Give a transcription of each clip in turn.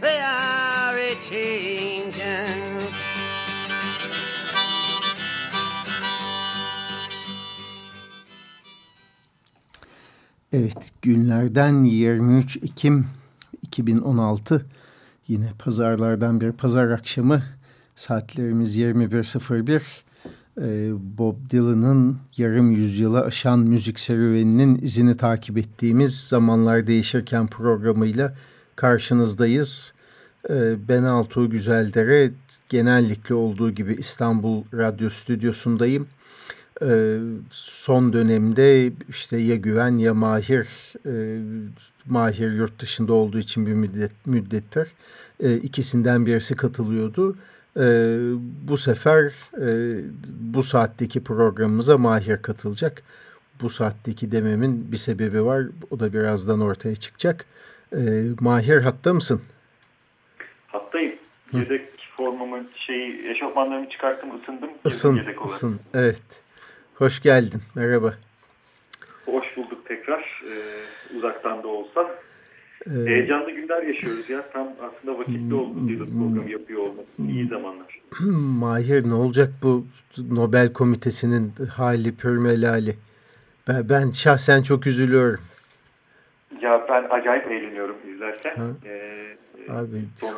they are a changing. Evet, günlerden 23 Ekim 2016 yine pazarlardan bir pazar akşamı. Saatlerimiz 21.01 ee, Bob Dylan'ın yarım yüzyıla aşan müzik serüveninin izini takip ettiğimiz Zamanlar Değişirken programıyla karşınızdayız. Ee, ben Altuğ Güzeldere genellikle olduğu gibi İstanbul Radyo Stüdyosu'ndayım. Ee, son dönemde işte ya Güven ya Mahir, e, Mahir yurt dışında olduğu için bir müddet, müddettir. E, ikisinden birisi katılıyordu. Bu sefer e, bu saatteki programımıza Mahir katılacak. Bu saatteki dememin bir sebebi var. O da birazdan ortaya çıkacak. E, Mahir hatta mısın? Hattayım. Yedek formumu, şeyi, eşofmanlarımı çıkarttım, ısındım. Isın, yedek olarak. ısın. Evet. Hoş geldin. Merhaba. Hoş bulduk tekrar. Ee, uzaktan da olsa. Ee, Heyecanlı günler yaşıyoruz ya. Tam aslında vakitli oldu Dylan programı yapıyor olması. İyi zamanlar. Mahir ne olacak bu Nobel Komitesi'nin hali pürmelali? Ben, ben şahsen çok üzülüyorum. Ya ben acayip eğleniyorum izlerken. Ha. Ee, Abi son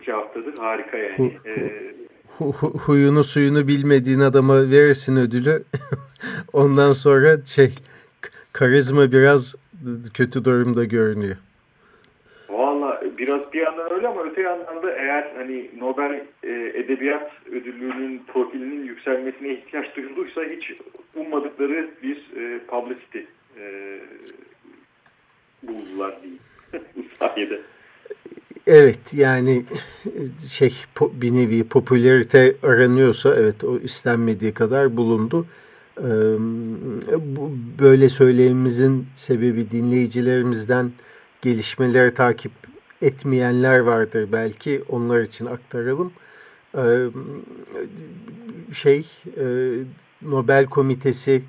iki haftadır harika yani. Hu- hu- Ee, hu- hu- huyunu suyunu bilmediğin adama verirsin ödülü. Ondan sonra şey karizma biraz kötü durumda görünüyor. Valla biraz bir yandan öyle ama öte yandan da eğer hani Nobel e, Edebiyat Ödüllüğü'nün profilinin yükselmesine ihtiyaç duyulduysa hiç ummadıkları bir e, publicity e, buldular diyeyim sayede. Evet yani şey bir nevi popülarite aranıyorsa evet o istenmediği kadar bulundu. Bu böyle söylememizin sebebi dinleyicilerimizden gelişmeleri takip etmeyenler vardır belki onlar için aktaralım. Şey Nobel Komitesi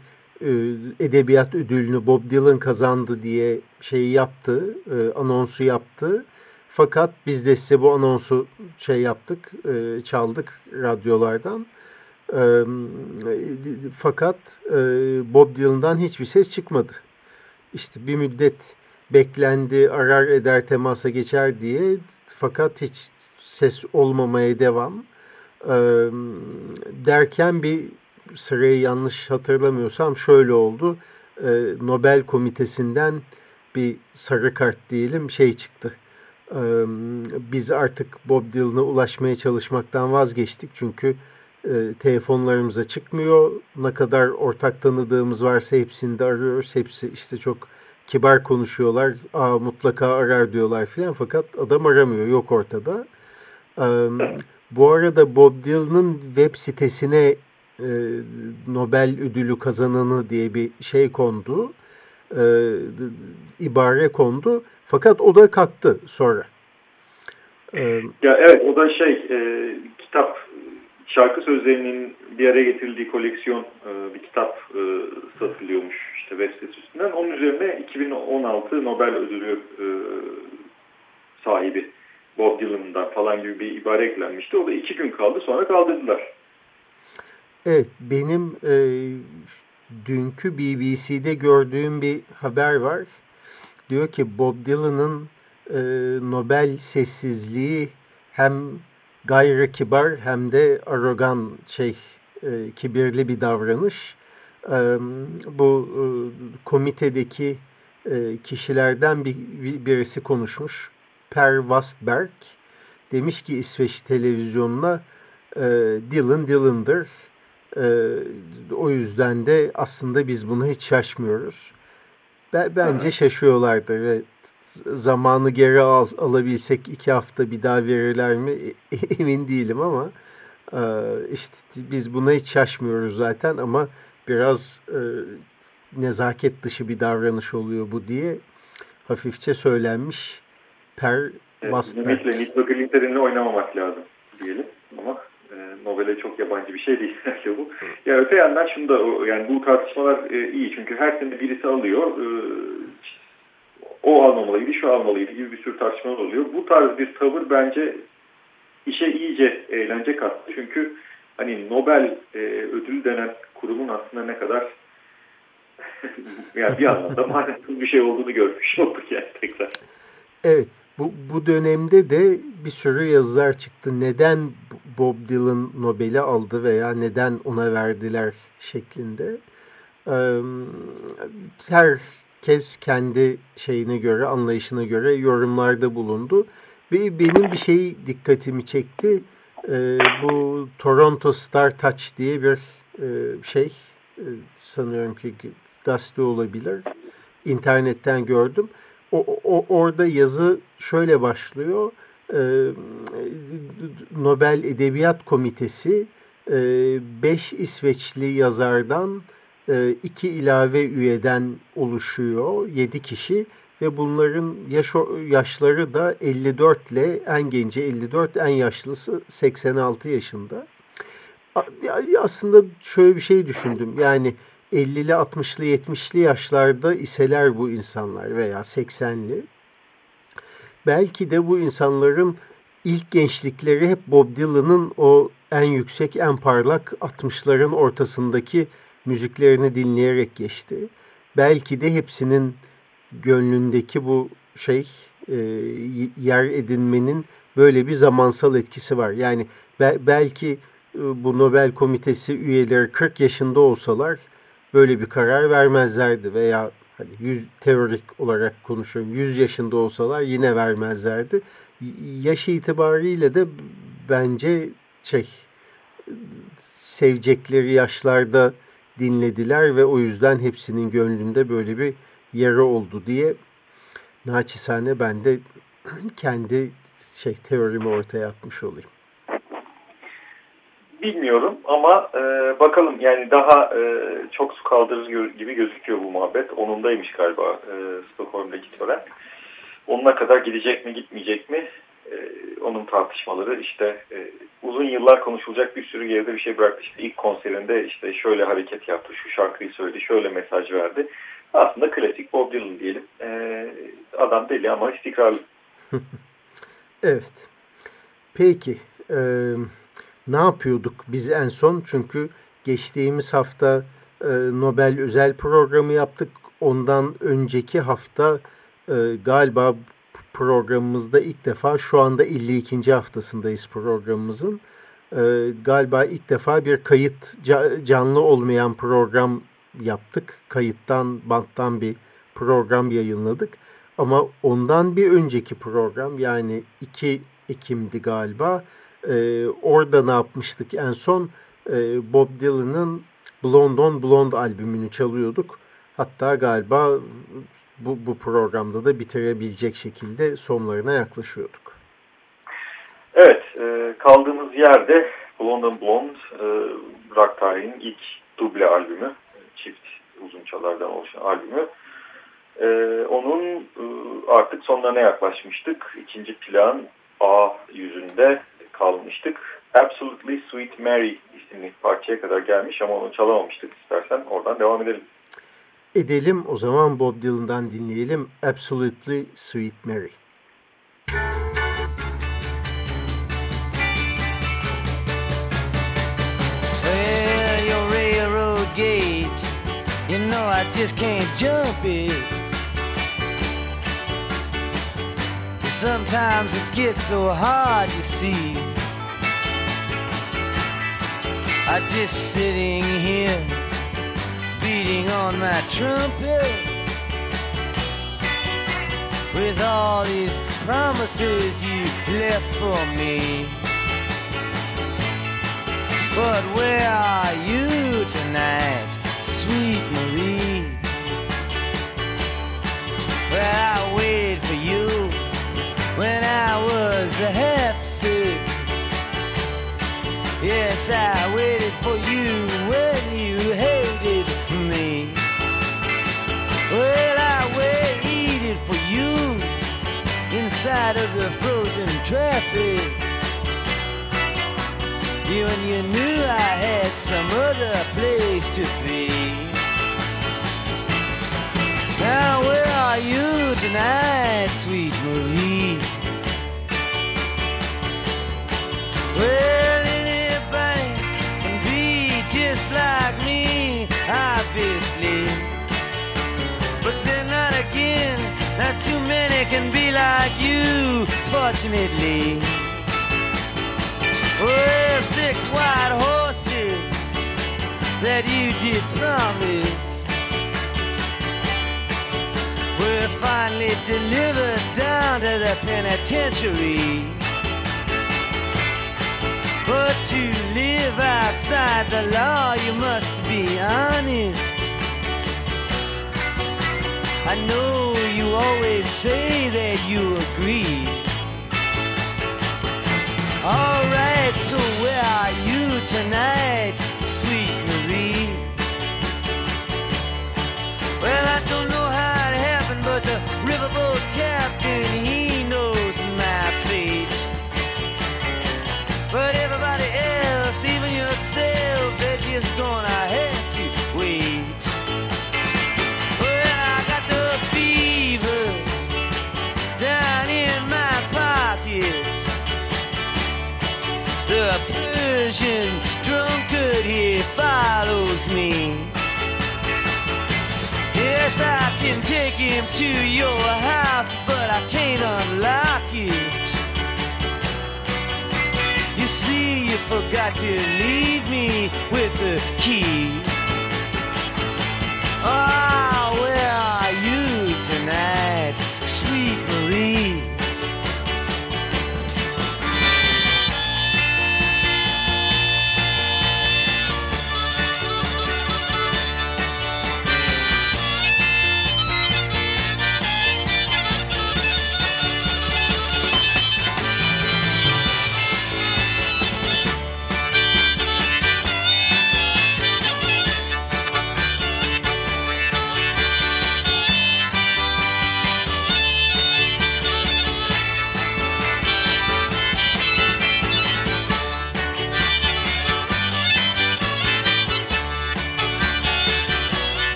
edebiyat ödülünü Bob Dylan kazandı diye şeyi yaptı, e, anonsu yaptı. Fakat biz de size bu anonsu şey yaptık, e, çaldık radyolardan. E, fakat e, Bob Dylan'dan hiçbir ses çıkmadı. İşte bir müddet beklendi, arar eder temasa geçer diye. Fakat hiç ses olmamaya devam. E, derken bir sırayı yanlış hatırlamıyorsam şöyle oldu. E, Nobel Komitesi'nden bir sarı kart diyelim şey çıktı. E, biz artık Bob Dylan'a ulaşmaya çalışmaktan vazgeçtik. Çünkü e, telefonlarımıza çıkmıyor. Ne kadar ortak tanıdığımız varsa hepsini de arıyoruz. Hepsi işte çok kibar konuşuyorlar. Aa, mutlaka arar diyorlar filan. Fakat adam aramıyor. Yok ortada. E, bu arada Bob Dylan'ın web sitesine e, Nobel ödülü kazananı diye bir şey kondu. E, ibare kondu. Fakat o da kalktı sonra. E, Ya evet o da şey e, kitap şarkı sözlerinin bir araya getirildiği koleksiyon e, bir kitap e, satılıyormuş işte web sitesi üstünden. Onun üzerine 2016 Nobel ödülü e, sahibi Bob Dylan'dan falan gibi bir ibare eklenmişti. O da iki gün kaldı sonra kaldırdılar. Evet, benim e, dünkü BBC'de gördüğüm bir haber var. Diyor ki Bob Dylan'ın e, Nobel sessizliği hem gayri kibar hem de arogan şey e, kibirli bir davranış. E, bu e, komitedeki e, kişilerden bir, bir, birisi konuşmuş. Per Wastberg demiş ki İsveç televizyonuna e, Dylan Dylan'dır. E, o yüzden de aslında biz buna hiç şaşmıyoruz. Ben, bence şaşıyorlardır. Evet. Zamanı geri al, alabilsek iki hafta bir daha verirler mi emin değilim ama e, işte biz buna hiç şaşmıyoruz zaten ama biraz e, nezaket dışı bir davranış oluyor bu diye hafifçe söylenmiş. Per evet, Demek Nick Glinter'inle oynamamak lazım diyelim ama e, Nobel'e çok yabancı bir şey değil bu. Ya öte yandan şunu da yani bu tartışmalar e, iyi çünkü her sene birisi alıyor. E, o almamalıydı, şu almalıydı gibi bir sürü tartışmalar oluyor. Bu tarz bir tavır bence işe iyice eğlence kattı. Çünkü hani Nobel e, ödül denen kurumun aslında ne kadar yani bir anlamda manasız bir şey olduğunu görmüş olduk yani tekrar. Evet. Bu, bu dönemde de bir sürü yazılar çıktı. Neden Bob Dylan Nobel'i aldı veya neden ona verdiler şeklinde. Herkes kendi şeyine göre, anlayışına göre yorumlarda bulundu. Ve benim bir şey dikkatimi çekti. Bu Toronto Star Touch diye bir şey sanıyorum ki gazete olabilir. İnternetten gördüm. O, o, orada yazı şöyle başlıyor. Ee, Nobel Edebiyat Komitesi 5 e, İsveçli yazardan e, iki ilave üyeden oluşuyor. 7 kişi ve bunların yaş, yaşları da 54 ile en genci 54, en yaşlısı 86 yaşında. Aslında şöyle bir şey düşündüm. Yani 50'li, 60'lı, 70'li yaşlarda iseler bu insanlar veya 80'li. Belki de bu insanların ilk gençlikleri hep Bob Dylan'ın o en yüksek, en parlak 60'ların ortasındaki müziklerini dinleyerek geçti. Belki de hepsinin gönlündeki bu şey e, yer edinmenin böyle bir zamansal etkisi var. Yani be, belki e, bu Nobel Komitesi üyeleri 40 yaşında olsalar böyle bir karar vermezlerdi veya hani 100 teorik olarak konuşuyorum 100 yaşında olsalar yine vermezlerdi. Yaş itibariyle de bence şey sevecekleri yaşlarda dinlediler ve o yüzden hepsinin gönlünde böyle bir yeri oldu diye naçizane ben de kendi şey teorimi ortaya atmış olayım bilmiyorum ama e, bakalım yani daha e, çok su kaldırır gibi gözüküyor bu muhabbet. Onundaymış galiba e, Stockholm'daki tören. Onuna kadar gidecek mi gitmeyecek mi? E, onun tartışmaları işte e, uzun yıllar konuşulacak bir sürü geride bir şey bıraktı. İşte ilk konserinde işte şöyle hareket yaptı, şu şarkıyı söyledi, şöyle mesaj verdi. Aslında klasik Bob Dylan diyelim. E, adam deli ama istikrarlı. evet. Peki. Ee, ne yapıyorduk biz en son? Çünkü geçtiğimiz hafta e, Nobel özel programı yaptık. Ondan önceki hafta e, galiba programımızda ilk defa şu anda 52. haftasındayız programımızın. E, galiba ilk defa bir kayıt canlı olmayan program yaptık. Kayıttan, banttan bir program yayınladık. Ama ondan bir önceki program yani 2 Ekim'di galiba e, orada ne yapmıştık en son? E, Bob Dylan'ın Blonde on Blonde albümünü çalıyorduk. Hatta galiba bu, bu programda da bitirebilecek şekilde sonlarına yaklaşıyorduk. Evet, e, kaldığımız yerde Blonde on Blonde e, rock tarihinin ilk duble albümü, çift uzun çalardan oluşan albümü. E, onun e, artık sonlarına yaklaşmıştık. İkinci plan A yüzünde kalmıştık. Absolutely Sweet Mary isimli parçaya kadar gelmiş ama onu çalamamıştık istersen oradan devam edelim. Edelim o zaman Bob Dylan'dan dinleyelim Absolutely Sweet Mary. Well, your railroad gate, you know I just can't jump it. Sometimes it gets so hard, you see. I'm just sitting here, beating on my trumpet. With all these promises you left for me. But where are you tonight, sweet Marie? Well, I waited for you when I was half sick. Yes, I waited for you when you hated me. Well, I waited for you inside of the frozen traffic. You and you knew I had some other place to be. Now where are you tonight, sweet Marie? Well, just like me, obviously. But then not again, not too many can be like you, fortunately. Well, six white horses that you did promise were finally delivered down to the penitentiary. But to live outside the law, I know you always say that you can take him to your house, but I can't unlock it. You see, you forgot to leave me with the key.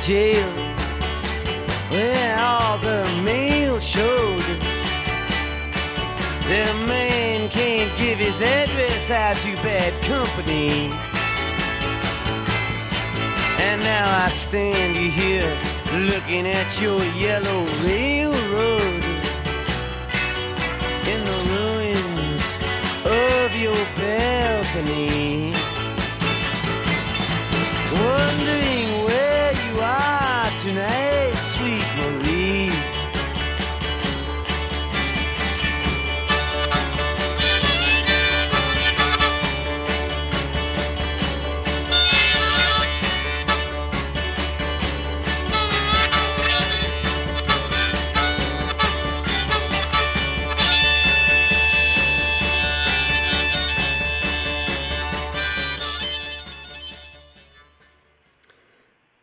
Jail where all the mail showed the man can't give his address out to bad company. And now I stand you here looking at your yellow railroad in the ruins of your balcony. Wondering are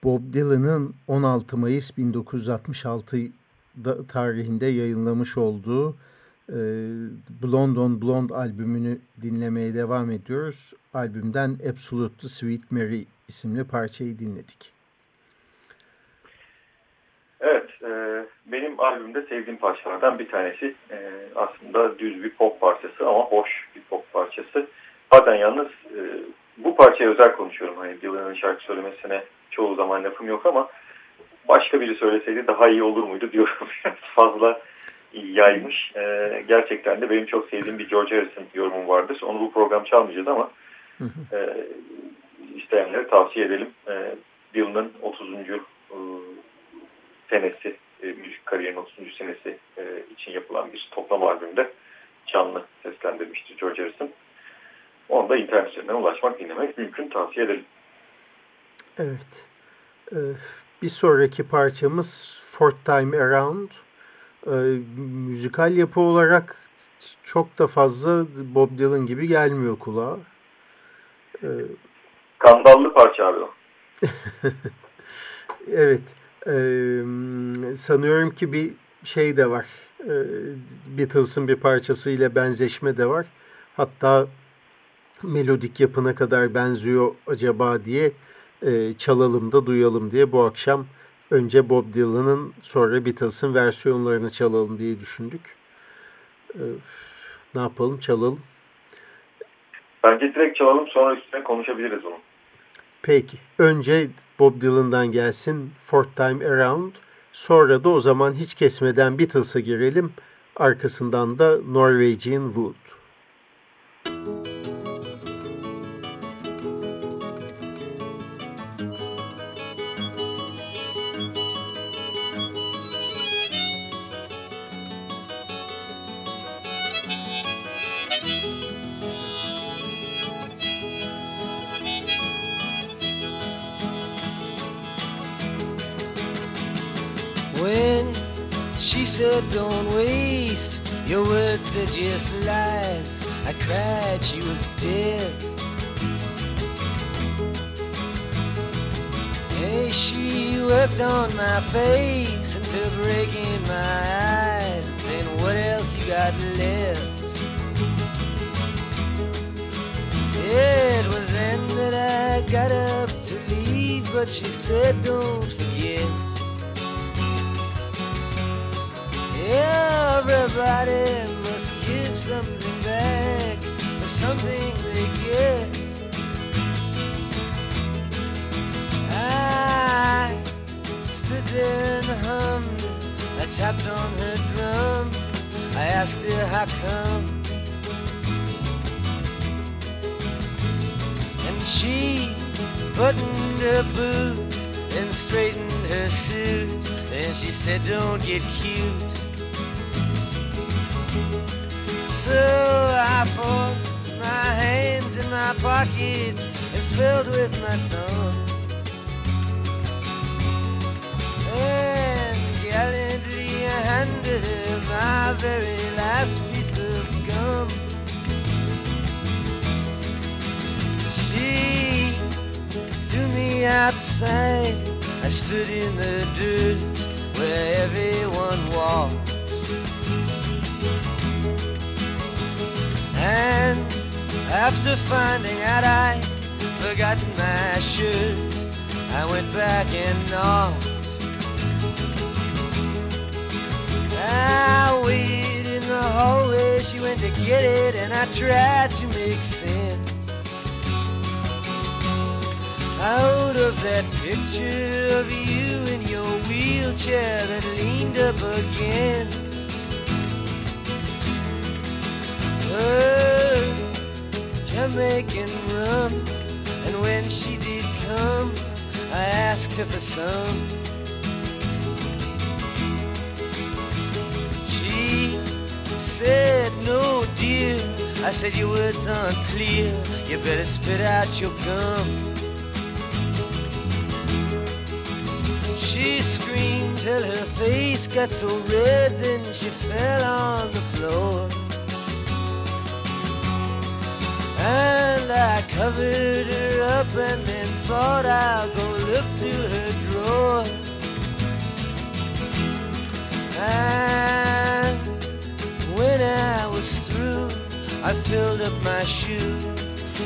Bob Dylan'ın 16 Mayıs 1966 da- tarihinde yayınlamış olduğu e, Blonde on Blonde albümünü dinlemeye devam ediyoruz. Albümden Absolutely Sweet Mary isimli parçayı dinledik. Evet, e, benim albümde sevdiğim parçalardan bir tanesi. E, aslında düz bir pop parçası ama hoş bir pop parçası. Zaten yalnız e, bu parçaya özel konuşuyorum. Hani Dylan'ın şarkı söylemesine çoğu zaman lafım yok ama başka biri söyleseydi daha iyi olur muydu diyorum. Fazla yaymış. E, gerçekten de benim çok sevdiğim bir George Harrison yorumum vardır. Onu bu program çalmayacağız ama e, isteyenlere tavsiye edelim. E, Dylan'ın 30. E, senesi, e, müzik kariyerinin 30. senesi e, için yapılan bir toplam albümde canlı seslendirmişti George Harrison. Onu da internet üzerinden ulaşmak, dinlemek mümkün. Tavsiye edelim. Evet. Ee, bir sonraki parçamız Fourth Time Around. Ee, müzikal yapı olarak çok da fazla Bob Dylan gibi gelmiyor kulağa. Ee, Kandallı parça abi o. evet. Ee, sanıyorum ki bir şey de var. Ee, Beatles'ın bir parçasıyla benzeşme de var. Hatta melodik yapına kadar benziyor acaba diye e, çalalım da duyalım diye bu akşam önce Bob Dylan'ın sonra Beatles'ın versiyonlarını çalalım diye düşündük. E, ne yapalım çalalım? Bence direkt çalalım sonra üstüne konuşabiliriz onu. Peki. Önce Bob Dylan'dan gelsin Fourth Time Around. Sonra da o zaman hiç kesmeden Beatles'a girelim. Arkasından da Norwegian Wood. Said don't waste your words, they're just lies. I cried, she was dead. Hey, she worked on my face until breaking my eyes and saying, What else you got left? It was then that I got up to leave, but she said, Don't forget. Everybody must give something back for something they get. I stood there and hummed. I tapped on her drum. I asked her how come. And she buttoned her boot and straightened her suit. And she said, Don't get cute. So I forced my hands in my pockets and filled with my thumbs. And gallantly I handed her my very last piece of gum. She threw me outside. I stood in the dirt where everyone walked. And after finding out I'd forgotten my shirt, I went back and knocked. Ah, I waited in the hallway, she went to get it, and I tried to make sense out of that picture of you in your wheelchair that leaned up against Jamaican rum. And when she did come, I asked her for some. She said, No, dear. I said, Your words aren't clear. You better spit out your gum. She screamed till her face got so red, then she fell on the floor. And I covered her up and then thought I'll go look through her drawer. And when I was through, I filled up my shoe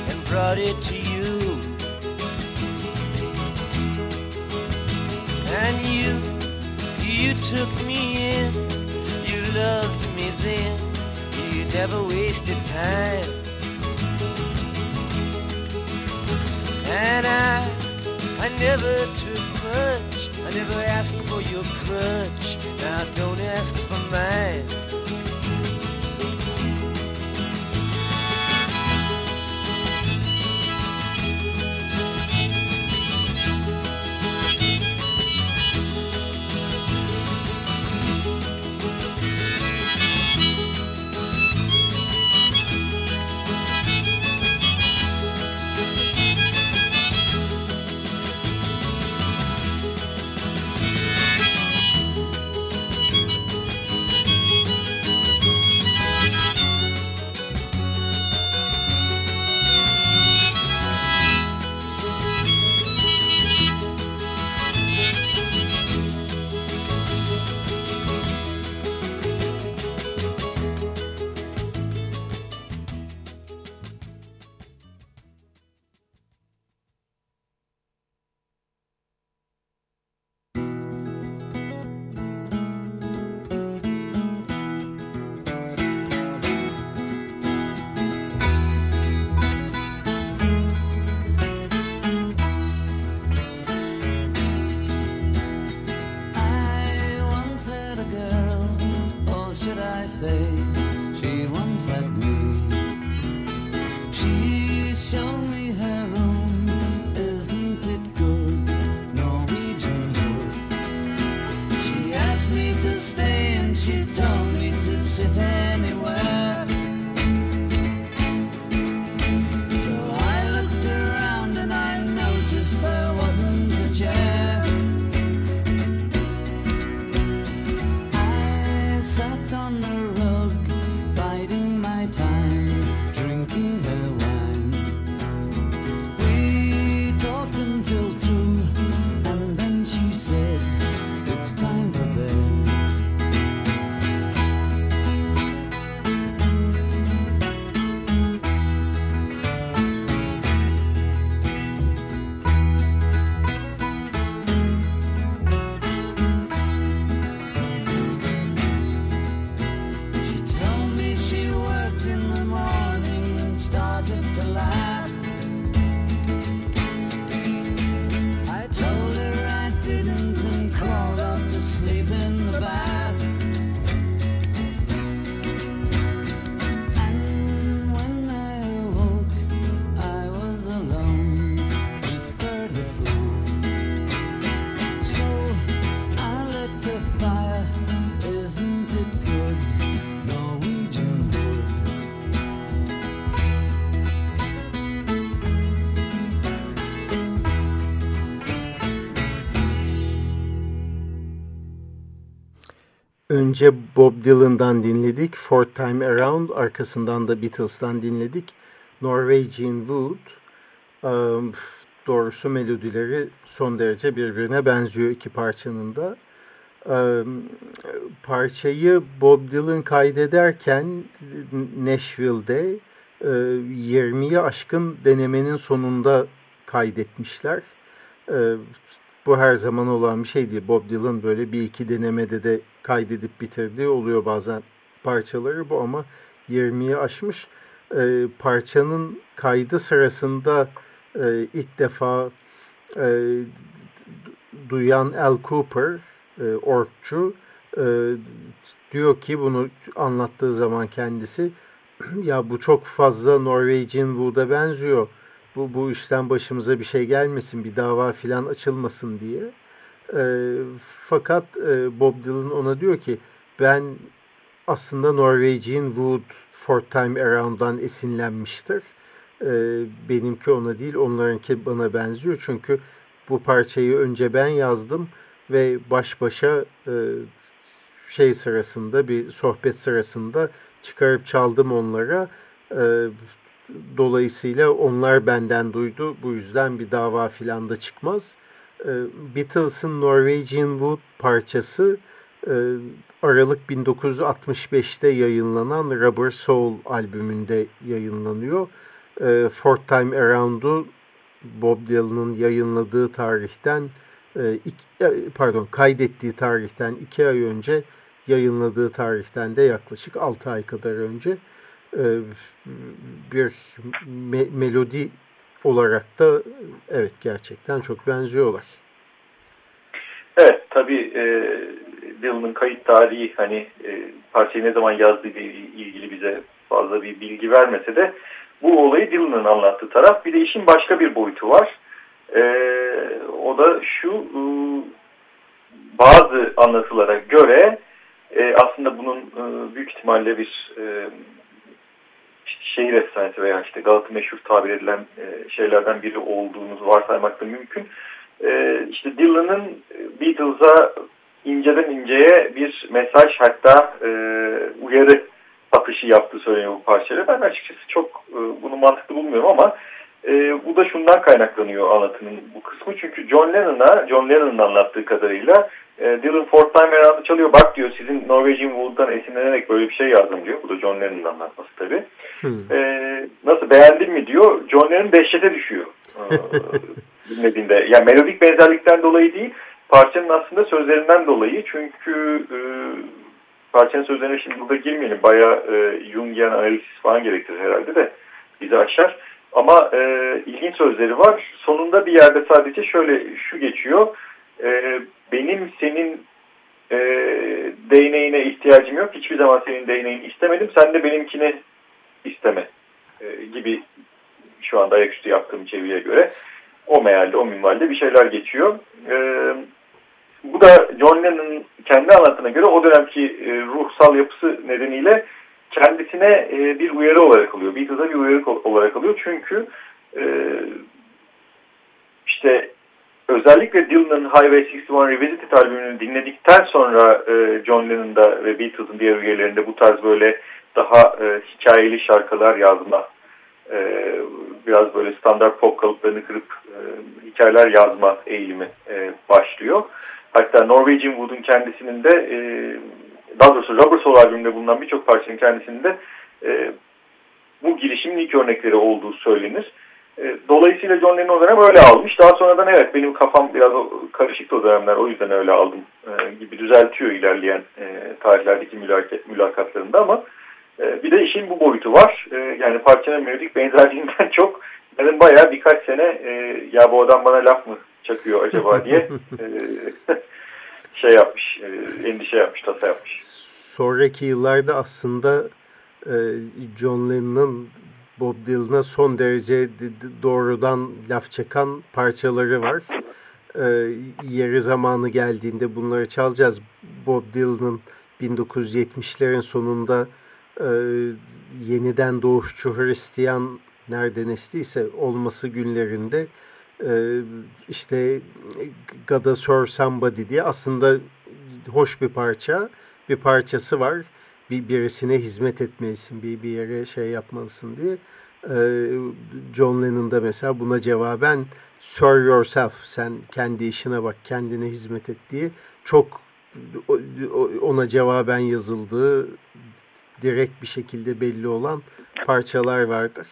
and brought it to you. And you, You took me in, you loved me then, you never wasted time. And I, I never took much, I never asked for your crutch, now don't ask for mine. Önce Bob Dylan'dan dinledik. Fourth Time Around. Arkasından da Beatles'tan dinledik. Norwegian Wood. Eee, doğrusu melodileri son derece birbirine benziyor iki parçanın da. Eee, parçayı Bob Dylan kaydederken Nashville'de eee, 20'yi aşkın denemenin sonunda kaydetmişler. Eee, bu her zaman olan bir şey değil. Bob Dylan böyle bir iki denemede de kaydedip bitirdiği oluyor bazen parçaları bu ama 20'yi aşmış. Ee, parçanın kaydı sırasında e, ilk defa e, duyan Al Cooper, e, orkçu, e, diyor ki bunu anlattığı zaman kendisi ya bu çok fazla Norwegian Wood'a benziyor. Bu, bu işten başımıza bir şey gelmesin, bir dava filan açılmasın diye. E, fakat e, Bob Dylan ona diyor ki ben aslında Norwegian Wood Fourth Time Around'dan esinlenmiştir. E, benimki ona değil, onlarınki bana benziyor. Çünkü bu parçayı önce ben yazdım ve baş başa e, şey sırasında bir sohbet sırasında çıkarıp çaldım onlara. E, dolayısıyla onlar benden duydu. Bu yüzden bir dava filan da çıkmaz. E, Beatles'ın Norwegian Wood parçası e, Aralık 1965'te yayınlanan Rubber Soul albümünde yayınlanıyor. E, Fourth Time Around'u Bob Dylan'ın yayınladığı tarihten e, e, pardon kaydettiği tarihten iki ay önce yayınladığı tarihten de yaklaşık altı ay kadar önce bir me melodi olarak da evet gerçekten çok benziyorlar. Evet tabii e, Dylan'ın kayıt tarihi hani e, parçayı ne zaman yazdığı ile ilgili bize fazla bir bilgi vermese de bu olayı Dylan'ın anlattığı taraf. Bir de işin başka bir boyutu var. E, o da şu e, bazı anlatılara göre e, aslında bunun e, büyük ihtimalle bir e, şehir efsanesi veya işte Galata meşhur tabir edilen e, şeylerden biri olduğunu varsaymak da mümkün. E, işte Dylan'ın Beatles'a inceden inceye bir mesaj hatta e, uyarı atışı yaptığı söyleniyor bu parçayla. Ben açıkçası çok e, bunu mantıklı bulmuyorum ama e, bu da şundan kaynaklanıyor anlatının bu kısmı. Çünkü John Lennon'a, John Lennon'ın anlattığı kadarıyla e, Dylan Time Around'ı çalıyor. Bak diyor sizin Norwegian Wood'dan esinlenerek böyle bir şey yazdım diyor. Bu da John Lennon'ın anlatması tabii. Hmm. E, nasıl beğendin mi diyor. John Lennon dehşete düşüyor. E, dinlediğinde. Yani melodik benzerlikten dolayı değil parçanın aslında sözlerinden dolayı. Çünkü e, parçanın sözlerine şimdi burada girmeyelim. Bayağı e, Jungian analiz falan gerektirir herhalde de bizi aşar. Ama e, ilginç sözleri var. Sonunda bir yerde sadece şöyle şu geçiyor. E, benim senin e, değneğine ihtiyacım yok. Hiçbir zaman senin değneğini istemedim. Sen de benimkini isteme e, gibi şu anda ayaküstü yaptığım çeviriye göre o mealde, o minvalde bir şeyler geçiyor. E, bu da John Lennon'ın kendi anlatına göre o dönemki e, ruhsal yapısı nedeniyle kendisine e, bir uyarı olarak alıyor. Beatles'a bir uyarı olarak alıyor. Çünkü e, işte özellikle Dylan'ın Highway 61 Revisited albümünü dinledikten sonra e, John Lennon'da ve Beatles'ın diğer üyelerinde bu tarz böyle daha e, hikayeli şarkılar yazma, e, biraz böyle standart pop kalıplarını kırıp e, hikayeler yazma eğilimi e, başlıyor. Hatta Norwegian Wood'un kendisinin de e, daha doğrusu Rubber Soul albümünde bulunan birçok parçanın kendisinin de e, bu girişimin ilk örnekleri olduğu söylenir. E, dolayısıyla John Lennon o dönem öyle almış. Daha sonradan evet benim kafam biraz karışıktı o dönemler o yüzden öyle aldım e, gibi düzeltiyor ilerleyen e, tarihlerdeki mülakat, mülakatlarında ama e, bir de işin bu boyutu var. E, yani parçanın melodik benzerliğinden çok benim bayağı birkaç sene e, ya bu adam bana laf mı çakıyor acaba diye e, şey yapmış, e, endişe yapmış, tasa yapmış. Sonraki yıllarda aslında e, John Lennon'ın Bob Dylan'a son derece doğrudan laf çakan parçaları var. E, yeri zamanı geldiğinde bunları çalacağız. Bob Dylan'ın 1970'lerin sonunda yeniden doğuşçu Hristiyan nereden estiyse olması günlerinde e, işte Gotta Serve Somebody diye aslında hoş bir parça bir parçası var. Bir birisine hizmet etmelisin, bir bir yere şey yapmalısın diye. Ee, John Lennon'da mesela buna cevaben serve yourself, sen kendi işine bak, kendine hizmet et diye çok ona cevaben yazıldığı direkt bir şekilde belli olan parçalar vardır.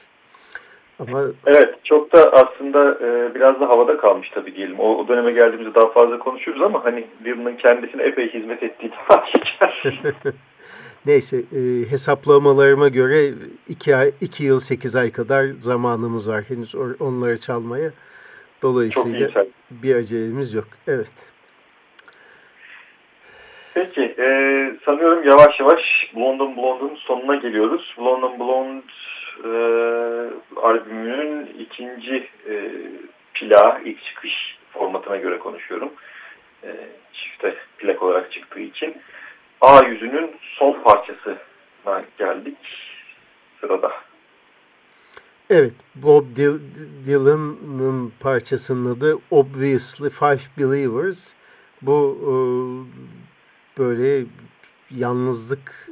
Ama evet çok da aslında e, biraz da havada kalmış tabii diyelim. O, o döneme geldiğimizde daha fazla konuşuruz ama hani Dylan'ın kendisine epey hizmet ettiği fark Neyse e, hesaplamalarıma göre 2 ay 2 yıl 8 ay kadar zamanımız var henüz onları çalmaya. Dolayısıyla bir acelemiz yok. Evet. Peki e, sanıyorum yavaş yavaş Blonde'un Blonde'un sonuna geliyoruz. Blonde'un Blonde e, albümünün ikinci e, plağı, ilk çıkış formatına göre konuşuyorum. E, çifte plak olarak çıktığı için. A yüzünün son parçasına geldik sırada. Evet, Bob Dylan'ın parçasının adı Obviously Five Believers. Bu e, böyle yalnızlık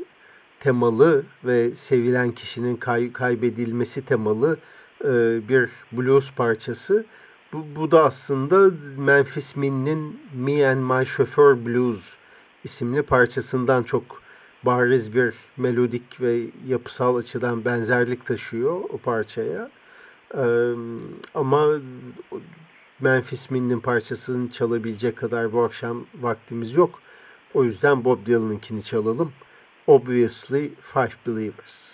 temalı ve sevilen kişinin kay, kaybedilmesi temalı e, bir blues parçası. Bu, bu da aslında Memphis Min'in Me and My Chauffeur Blues isimli parçasından çok bariz bir melodik ve yapısal açıdan benzerlik taşıyor o parçaya. Ee, ama Memphis Min'in parçasını çalabilecek kadar bu akşam vaktimiz yok. O yüzden Bob Dylan'ınkini çalalım. Obviously Five Believers.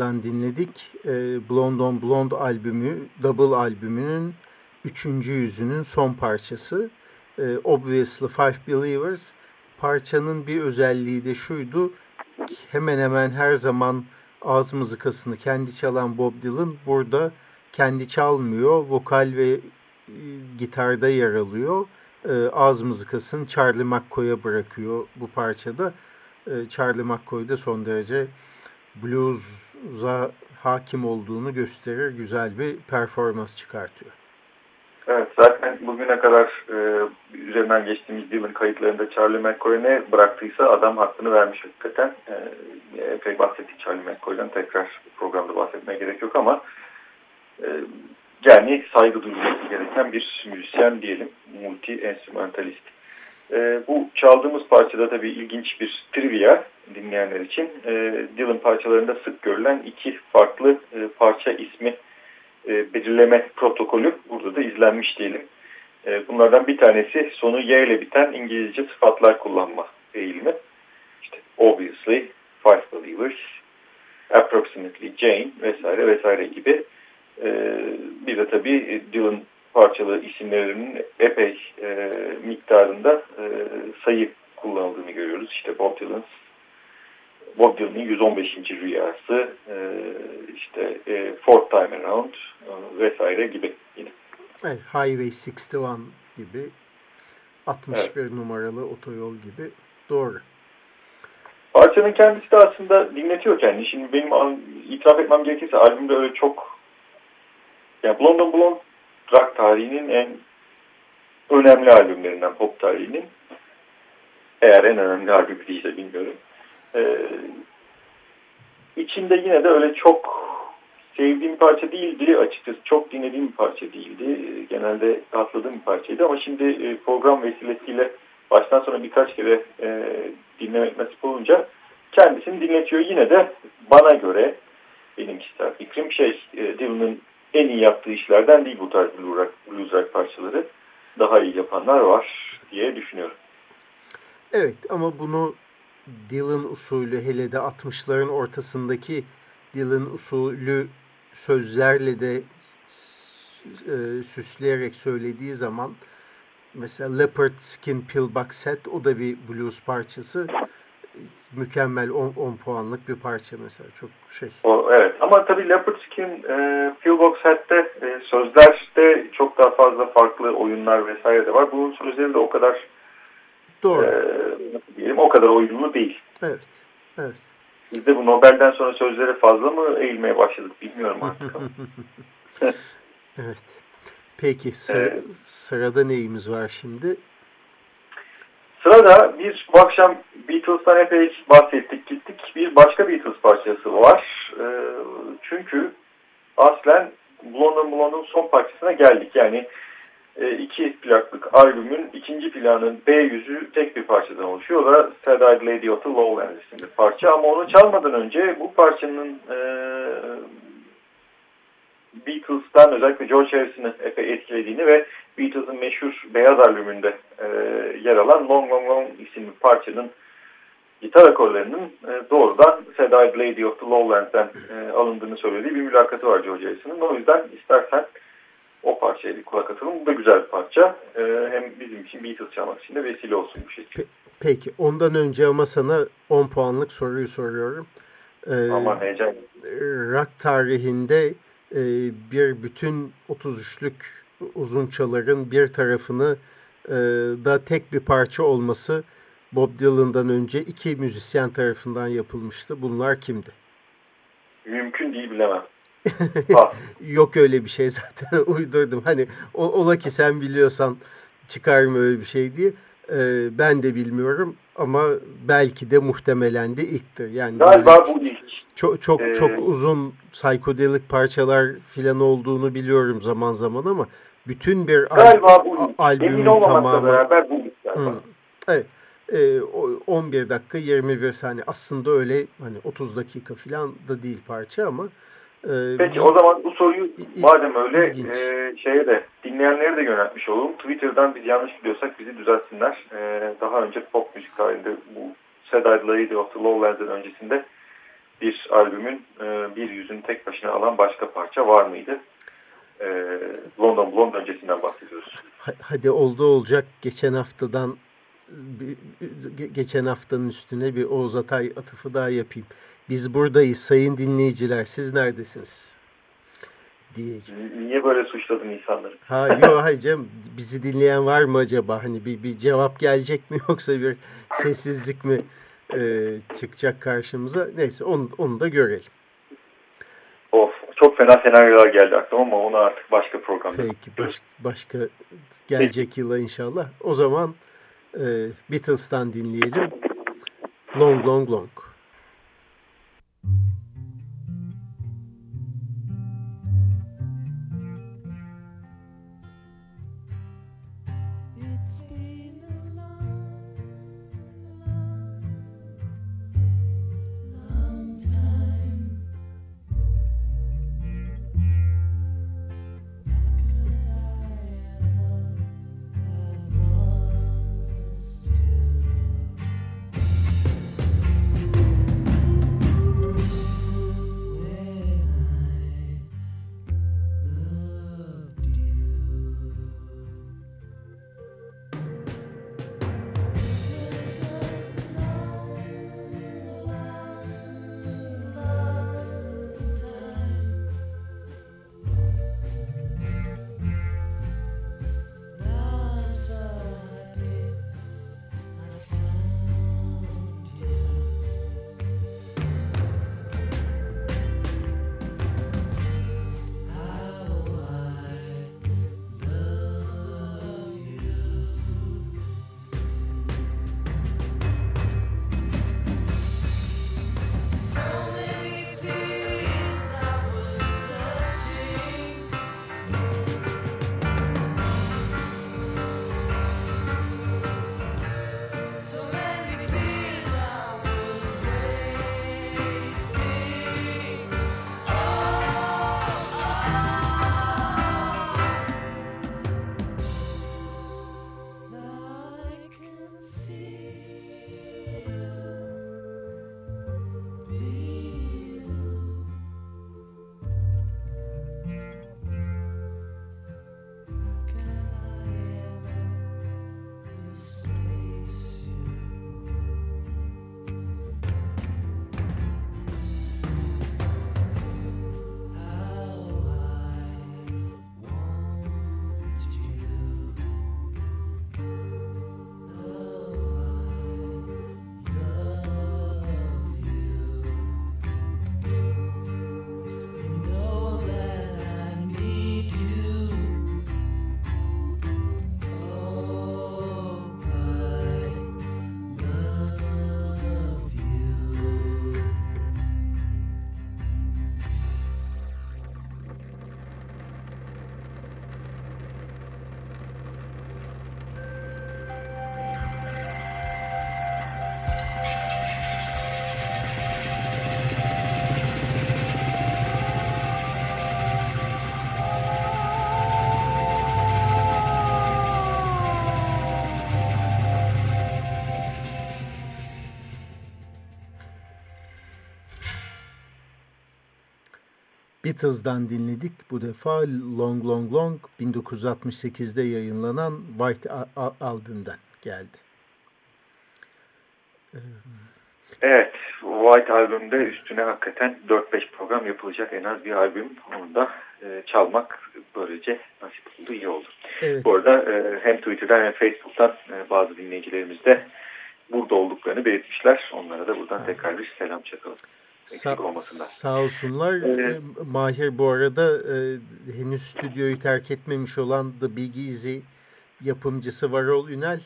Dylan'dan dinledik. E, Blonde on Blonde albümü, Double albümünün üçüncü yüzünün son parçası. E, Obviously Five Believers. Parçanın bir özelliği de şuydu. Hemen hemen her zaman ağız mızıkasını kendi çalan Bob Dylan burada kendi çalmıyor. Vokal ve e, gitarda yer alıyor. E, ağız mızıkasını Charlie McCoy'a bırakıyor bu parçada. Charlie McCoy da son derece blues'a hakim olduğunu gösterir, güzel bir performans çıkartıyor. Evet, zaten bugüne kadar e, üzerinden geçtiğimiz yılın kayıtlarında Charlie McCoy ne bıraktıysa adam hakkını vermiş hakikaten. E, epey bahsettik Charlie McCoy'dan tekrar programda bahsetmeye gerek yok ama e, yani saygı duyulması gereken bir müzisyen diyelim, multi-enstrümentalist. E, bu çaldığımız parçada tabii ilginç bir trivia dinleyenler için. E, Dylan parçalarında sık görülen iki farklı e, parça ismi e, belirleme protokolü burada da izlenmiş diyelim. E, bunlardan bir tanesi sonu Y ile biten İngilizce sıfatlar kullanma eğilimi. İşte obviously, five believers, approximately Jane vesaire vesaire gibi E, bir de tabii Dylan parçalı isimlerinin epey e, miktarında e, sayı kullanıldığını görüyoruz. İşte Bob Dylan's Bob Dylan'ın 115. rüyası, e, işte e, Fourth Time Around e, vesaire gibi yine. Evet, Highway 61 gibi 61 evet. numaralı otoyol gibi doğru. Parçanın kendisi de aslında dinletiyor kendini. Şimdi benim itiraf etmem gerekirse albümde öyle çok yani Blonde on Blonde rock tarihinin en önemli albümlerinden pop tarihinin eğer en önemli albüm değilse bilmiyorum. Ee, içinde yine de öyle çok sevdiğim parça değildi açıkçası. Çok dinlediğim bir parça değildi. Genelde atladığım bir parçaydı ama şimdi e, program vesilesiyle baştan sonra birkaç kere e, dinlemek nasip olunca kendisini dinletiyor. Yine de bana göre benim kişisel fikrim şey e, Dylan'ın en iyi yaptığı işlerden değil bu tarz blues rock, parçaları. Daha iyi yapanlar var diye düşünüyorum. Evet ama bunu Dylan usulü hele de 60'ların ortasındaki Dylan usulü sözlerle de e, süsleyerek söylediği zaman mesela Leopard Skin Pillbox Set o da bir blues parçası mükemmel 10 puanlık bir parça mesela çok şey. O, ama tabii Leopard Skin e, Pillbox Set'te e, sözlerde çok daha fazla farklı oyunlar vesaire de var. Bunun sözleri de o kadar Doğru. E, diyelim o kadar oyunlu değil. Evet. Evet. Biz de bu Nobel'den sonra sözlere fazla mı eğilmeye başladık bilmiyorum artık. evet. Peki sıra, evet. sırada neyimiz var şimdi? Sırada bir bu akşam Beatles'tan epey bahsettik gittik. Bir başka Beatles parçası var. Çünkü aslen Blonde Blonde'un son parçasına geldik. Yani e, iki plaklık albümün ikinci planın B yüzü tek bir parçadan oluşuyor. O da Sad Eyed Lady of the Lowlands isimli parça. Ama onu çalmadan önce bu parçanın e, Beatles'tan özellikle George Harrison'ı epey etkilediğini ve Beatles'ın meşhur Beyaz albümünde e, yer alan Long Long Long isimli parçanın gitar akorlarının e, doğrudan Sad Eyed Lady of the Lowlands'den e, alındığını söylediği bir mülakatı var George Harrison'ın. O yüzden istersen o parçaya bir kulak atalım. Bu da güzel bir parça. E, hem bizim için Beatles çalmak için de vesile olsun bu şekilde. Peki ondan önce ama sana 10 puanlık soruyu soruyorum. Ee, Aman heyecan. Rock tarihinde e, bir bütün 33'lük uzunçaların bir tarafını e, da tek bir parça olması Bob Dylan'dan önce iki müzisyen tarafından yapılmıştı. Bunlar kimdi? Mümkün değil bilemem. Yok öyle bir şey zaten uydurdum. Hani ola ki sen biliyorsan çıkar mı öyle bir şey diye. Ee, ben de bilmiyorum ama belki de muhtemelen de ilktir. Yani Galiba bu ilk. Çok çok ee, çok uzun psikodelik parçalar filan olduğunu biliyorum zaman zaman ama bütün bir Galiba bu albümün tamamı beraber bu ilk galiba. Evet. E, 11 dakika 21 saniye aslında öyle hani 30 dakika filan da değil parça ama e, Peki bir, o zaman bu soruyu madem öyle e, şeye de dinleyenlere de yöneltmiş olalım. Twitter'dan biz yanlış biliyorsak bizi düzeltsinler. E, daha önce pop müzik tarihinde bu Sad Eyed Lady of the Lowlands'ın öncesinde bir albümün e, bir yüzünü tek başına alan başka parça var mıydı? E, London Blonde öncesinden bahsediyoruz. Hadi oldu olacak. Geçen haftadan geçen haftanın üstüne bir Oğuz Atay atıfı daha yapayım. Biz buradayız sayın dinleyiciler. Siz neredesiniz? Diye. Niye böyle suçladın insanları? Ha yok hayır canım. Bizi dinleyen var mı acaba? Hani bir, bir cevap gelecek mi yoksa bir sessizlik mi e, çıkacak karşımıza? Neyse onu, onu da görelim. Of çok fena senaryolar geldi aklıma ama onu artık başka programda. Peki baş, başka gelecek Peki. yıla inşallah. O zaman Beatles'tan dinleyelim. Long Long Long. Beatles'dan dinledik. Bu defa Long Long Long 1968'de yayınlanan White Al albümden geldi. Evet, White albümde üstüne hakikaten 4-5 program yapılacak en az bir albüm. Onu da e, çalmak böylece nasip oldu, iyi oldu. Evet. Bu arada e, hem Twitter'dan hem Facebook'tan e, bazı dinleyicilerimiz de burada olduklarını belirtmişler. Onlara da buradan tekrar bir selam çakalım. Sa sağ olsunlar. Evet. Mahir bu arada e, henüz stüdyoyu terk etmemiş olan The Big Easy yapımcısı Varol Ünel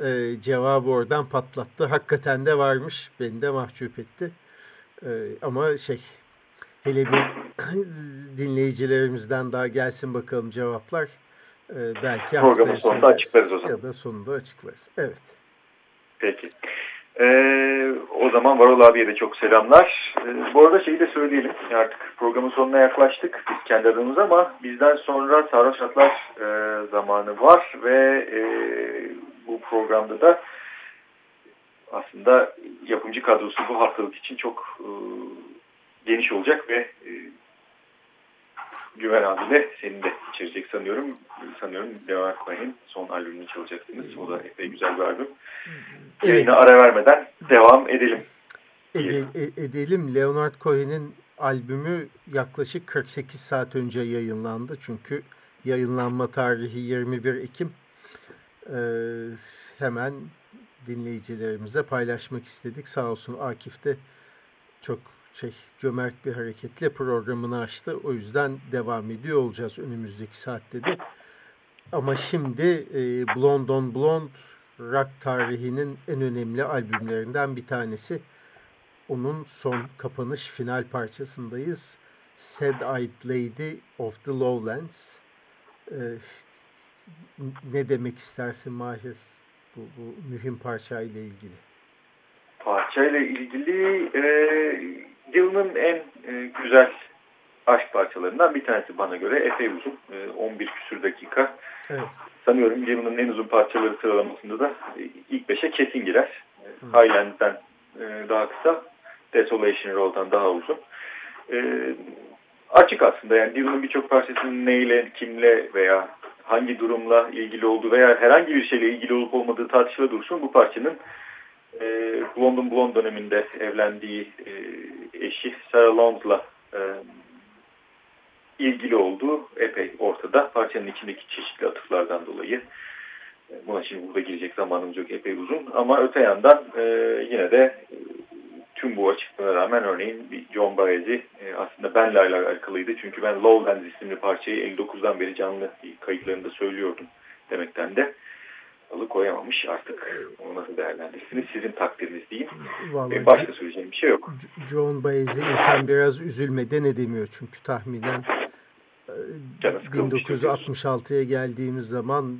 e, cevabı oradan patlattı. Hakikaten de varmış. Beni de mahcup etti. E, ama şey hele bir dinleyicilerimizden daha gelsin bakalım cevaplar. E, belki programın sonunda açıklarız o zaman. Ya da sonunda açıklarız. Evet. Peki. Ee, o zaman Varol abiye de çok selamlar. Ee, bu arada şeyi de söyleyelim. Artık programın sonuna yaklaştık. Biz kendi adımız ama bizden sonra Sarhoş Atlar e, zamanı var ve e, bu programda da aslında yapımcı kadrosu bu haftalık için çok e, geniş olacak ve e, Güven abiyle senin de içerecek sanıyorum. Sanıyorum Leonard Cohen'in son albümünü çalacaksınız. O da epey güzel bir albüm. Evet. Yayına ara vermeden devam edelim. Ede, e, edelim. Leonard Cohen'in albümü yaklaşık 48 saat önce yayınlandı. Çünkü yayınlanma tarihi 21 Ekim. Ee, hemen dinleyicilerimize paylaşmak istedik. Sağ olsun Akif de çok şey cömert bir hareketle programını açtı. O yüzden devam ediyor olacağız önümüzdeki saatte de. Ama şimdi e, Blonde on Blonde rock tarihinin en önemli albümlerinden bir tanesi. Onun son kapanış final parçasındayız. Sad-Eyed Lady of the Lowlands. Ee, ne demek istersin Mahir bu, bu mühim parçayla ilgili? Parçayla ilgili e, Yılın en e, güzel aşk parçalarından bir tanesi bana göre. Epey uzun. E, 11 küsür dakika. Evet. Sanıyorum yılın en uzun parçaları sıralamasında da e, ilk beşe kesin girer. E, Highland'den e, daha kısa. Desolation Road'dan daha uzun. E, açık aslında yani Dylan'ın birçok parçasının neyle, kimle veya hangi durumla ilgili olduğu veya herhangi bir şeyle ilgili olup olmadığı tartışıla dursun bu parçanın e, Blond'un Blond döneminde evlendiği e, eşi Sarah Long'la e, ilgili olduğu epey ortada. Parçanın içindeki çeşitli atıflardan dolayı. E, buna şimdi burada girecek zamanımız yok epey uzun. Ama öte yandan e, yine de e, tüm bu açıklığına rağmen örneğin bir John Baez'i e, aslında benle alakalıydı. Çünkü ben Lowlands isimli parçayı 59'dan beri canlı kayıtlarında söylüyordum demekten de alıkoyamamış artık. Onu nasıl değerlendirirsiniz? Sizin takdiriniz değil. Vallahi Başka söyleyeceğim bir şey yok. John Baez'i insan biraz üzülmeden edemiyor. Çünkü tahminen 1966'ya geldiğimiz zaman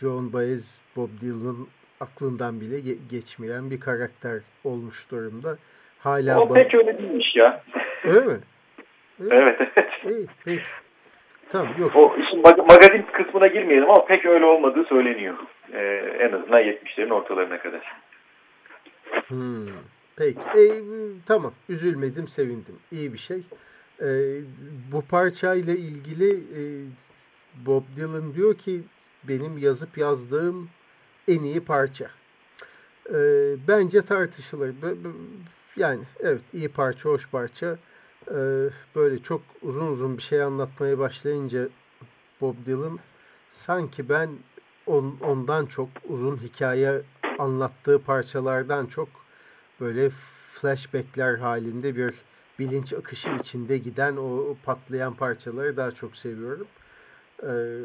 John Baez, Bob Dylan'ın aklından bile geçmeyen bir karakter olmuş durumda. Hala o pek öyle değilmiş ya. Öyle mi? Evet, evet. İyi, peki. Tamam, yok. O işin mag magazin kısmına girmeyelim ama pek öyle olmadığı söyleniyor. Ee, en azından 70'lerin ortalarına kadar. Hmm. Peki. E, tamam. Üzülmedim, sevindim. İyi bir şey. E, bu parçayla ilgili e, Bob Dylan diyor ki benim yazıp yazdığım en iyi parça. E, bence tartışılır. Yani evet iyi parça, hoş parça. E, böyle çok uzun uzun bir şey anlatmaya başlayınca Bob Dylan sanki ben on, ondan çok uzun hikaye anlattığı parçalardan çok böyle flashbackler halinde bir bilinç akışı içinde giden o patlayan parçaları daha çok seviyorum. Ee,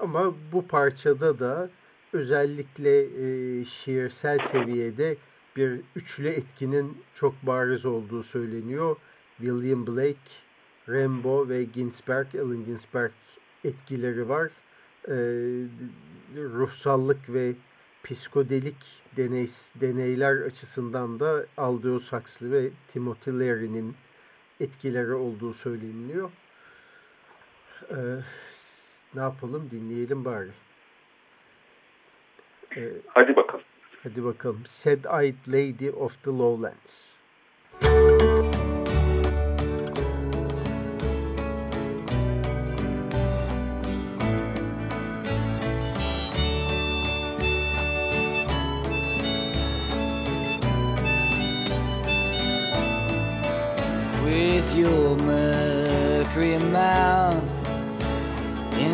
ama bu parçada da özellikle e, şiirsel seviyede bir üçlü etkinin çok bariz olduğu söyleniyor. William Blake, Rambo ve Ginsberg, Allen Ginsberg etkileri var. Ee, ruhsallık ve psikodelik deney, deneyler açısından da Aldous Huxley ve Timothy Leary'nin etkileri olduğu söyleniliyor. Ee, ne yapalım dinleyelim bari. Ee, hadi bakalım. Hadi bakalım. Sad-Eyed Lady of the Lowlands.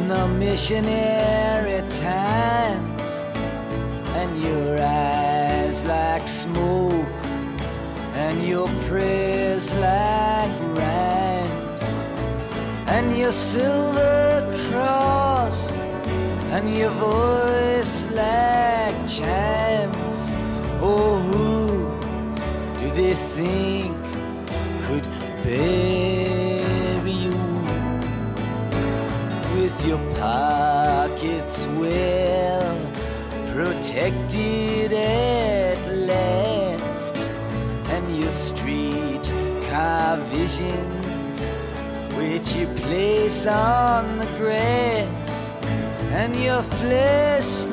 In the missionary times and your eyes like smoke and your prayers like rhymes and your silver cross and your voice like chimes oh who do they think could bury pockets well protected at last. And your street car visions which you place on the grass. And your flesh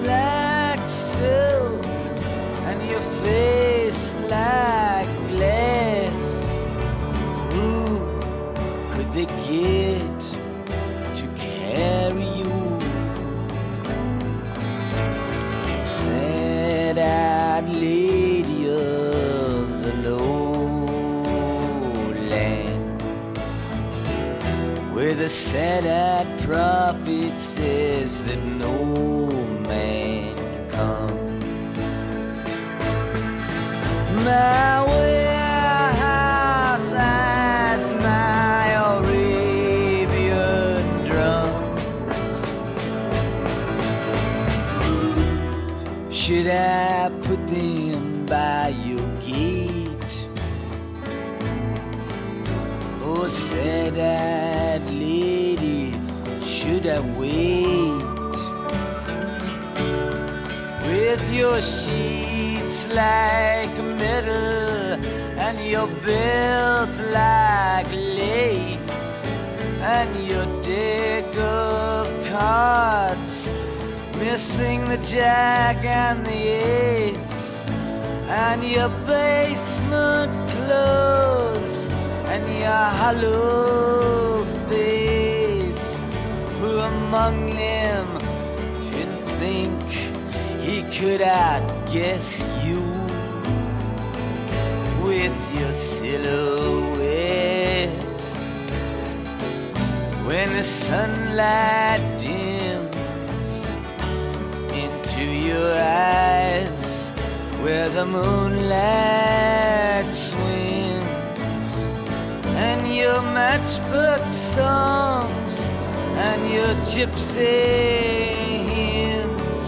hymns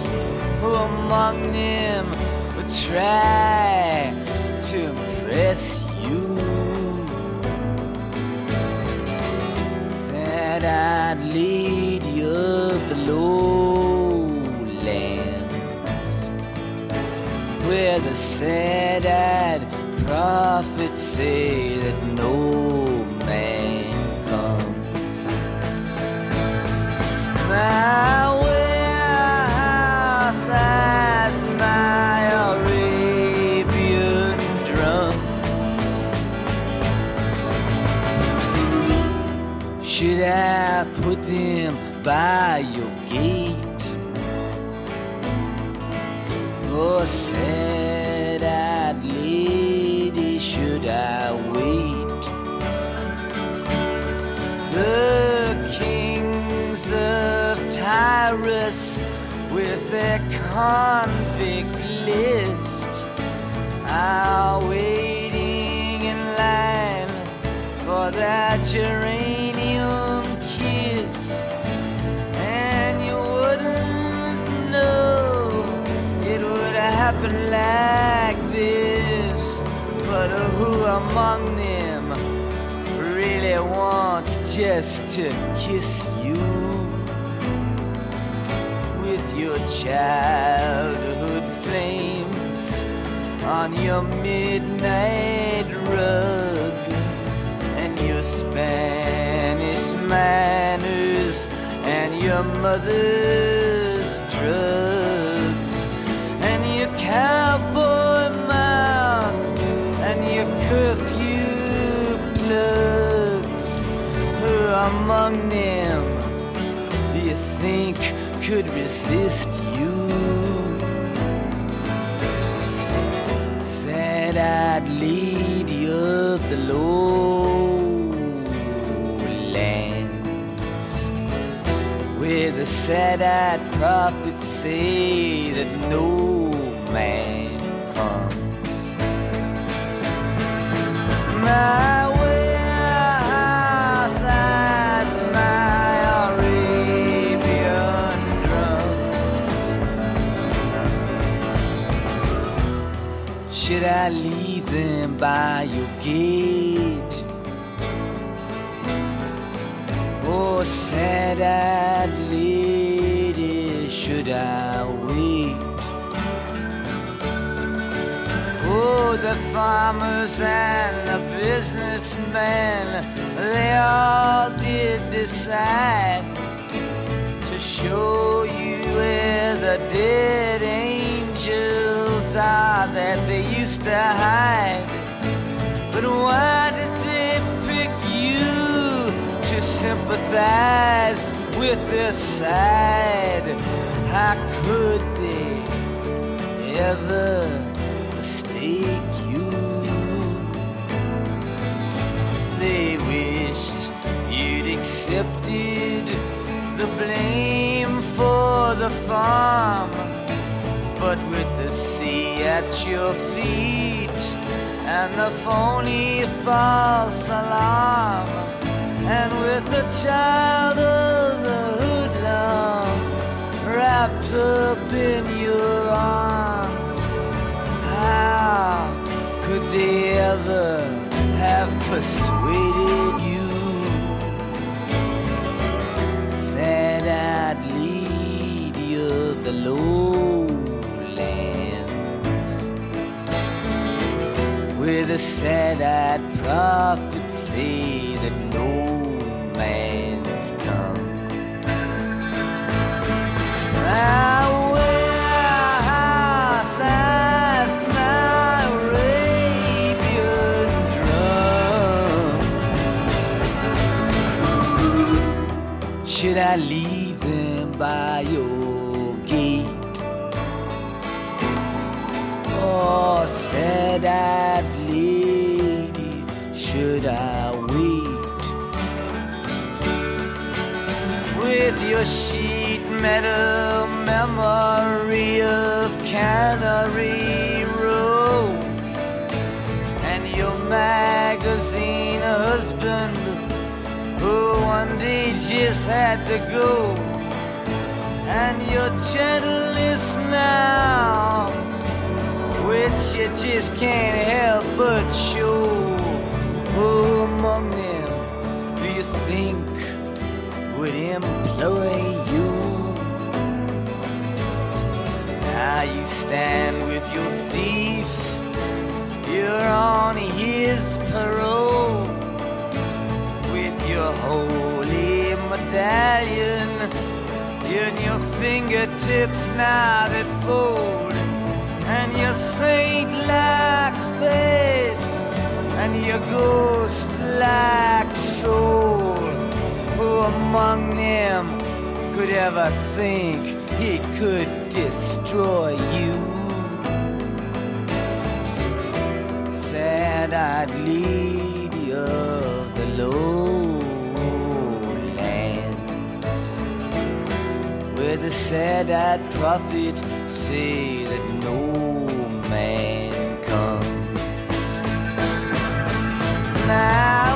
who among them would try to impress you. Sad-eyed lady of the lowlands where the sad-eyed prophets say that no Should I put them by your gate? Oh, sad-eyed lady, should I wait? The Tyrus with their convict list. Are waiting in line for that geranium kiss, and you wouldn't know it would happen like this. But who among them really wants just to kiss you your childhood flames on your midnight rug? and your Spanish manners and your mother's drugs and your cowboy mouth and your curfew plugs. Who among them do you think could resist you. Said I'd lead you up the lowlands, where the sad-eyed prophets say that no man comes. My Should I leave them by your gate? Oh, sad-eyed lady, should I wait? Oh, the farmers and the businessmen, they all did decide to show you where the dead angels that they used to hide. But why did they pick you to sympathize with their side? How could they ever mistake you? They wished you'd accepted the blame for the farm. But with at your feet and the phony false alarm, and with the child of the hoodlum wrapped up in your arms, how could they ever have persuaded you? Sad-eyed lady of the lowlands, with a sad-eyed prophecy that no man has come. I Should I leave them by your gate? Or said I? Your sheet metal memory of Cannery Row And your magazine husband who one day just had to go And your gentleness now which you just can't help but show. Who among them do you think would employ you? Now you stand with your thief, you're on his parole with your holy medallion in your fingertips now that fold and your saint-like face and your ghost-like soul. Among them could ever think he could destroy you? Sad-eyed lady of the lowlands, where the sad-eyed prophet say that no man comes. My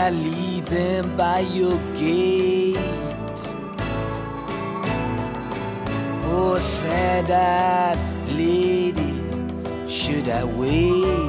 I leave them by your gate? Oh, sad-eyed lady, should I wait?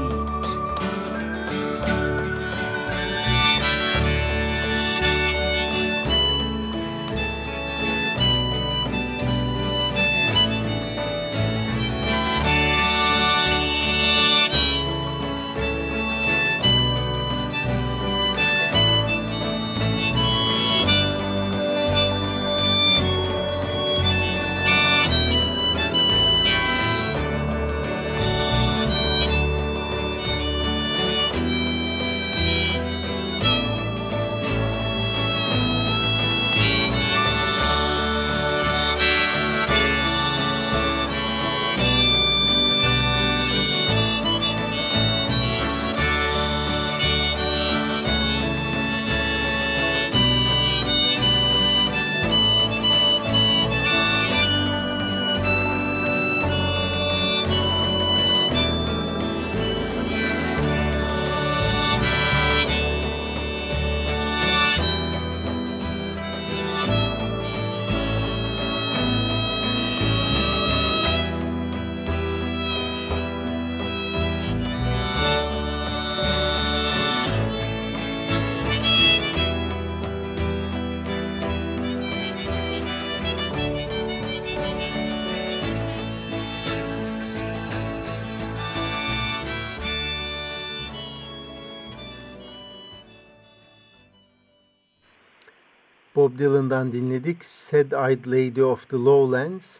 Bob Dylan'dan dinledik. Sad-Eyed Lady of the Lowlands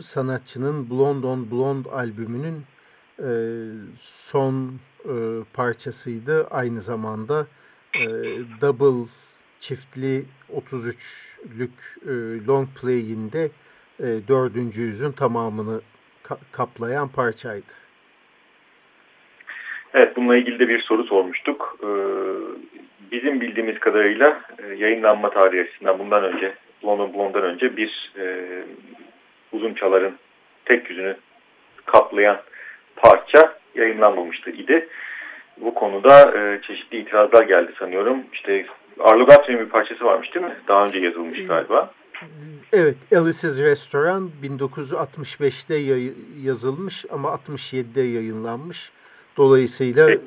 sanatçının Blonde on Blonde albümünün e, son e, parçasıydı. Aynı zamanda e, double çiftli 33'lük e, long play'inde e, dördüncü yüzün tamamını ka kaplayan parçaydı. Evet bununla ilgili de bir soru sormuştuk. Ee, bizim bildiğimiz kadarıyla e, yayınlanma tarihi açısından bundan önce Blonde Blonde'dan önce bir e, uzun çaların tek yüzünü kaplayan parça yayınlanmamıştı idi. Bu konuda e, çeşitli itirazlar geldi sanıyorum. İşte Arlo Guthrie'nin bir parçası varmış değil mi? Daha önce yazılmış galiba. Evet, Alice's Restaurant 1965'te yazılmış ama 67'de yayınlanmış. Dolayısıyla evet.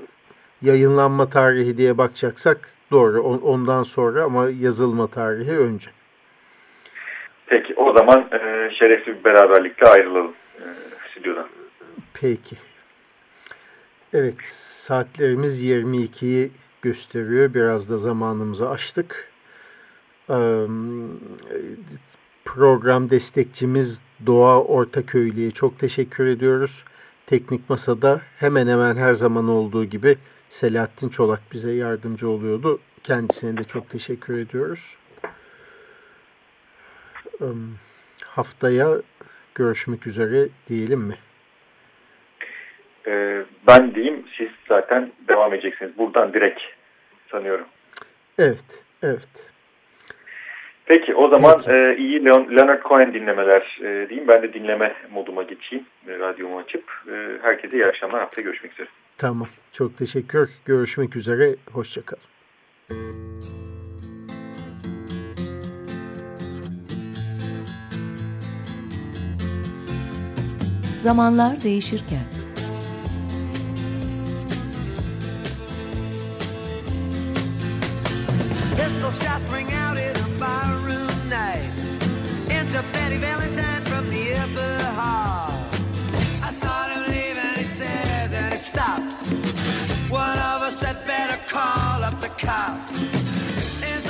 Yayınlanma tarihi diye bakacaksak doğru ondan sonra ama yazılma tarihi önce. Peki o zaman e, şerefli bir beraberlikle ayrılalım e, stüdyodan. Peki. Evet saatlerimiz 22'yi gösteriyor. Biraz da zamanımızı aştık. Program destekçimiz Doğa Ortaköylü'ye çok teşekkür ediyoruz. Teknik Masa'da hemen hemen her zaman olduğu gibi Selahattin Çolak bize yardımcı oluyordu. Kendisine de çok teşekkür ediyoruz. Haftaya görüşmek üzere diyelim mi? Ben diyeyim siz zaten devam edeceksiniz. Buradan direkt sanıyorum. Evet, evet. Peki o zaman e, iyi Leonard Cohen dinlemeler e, diyeyim. Ben de dinleme moduma geçeyim. E, radyomu açıp. E, herkese iyi akşamlar. Haftaya görüşmek üzere. Tamam. Çok teşekkür. Görüşmek üzere. Hoşçakalın. Zamanlar değişirken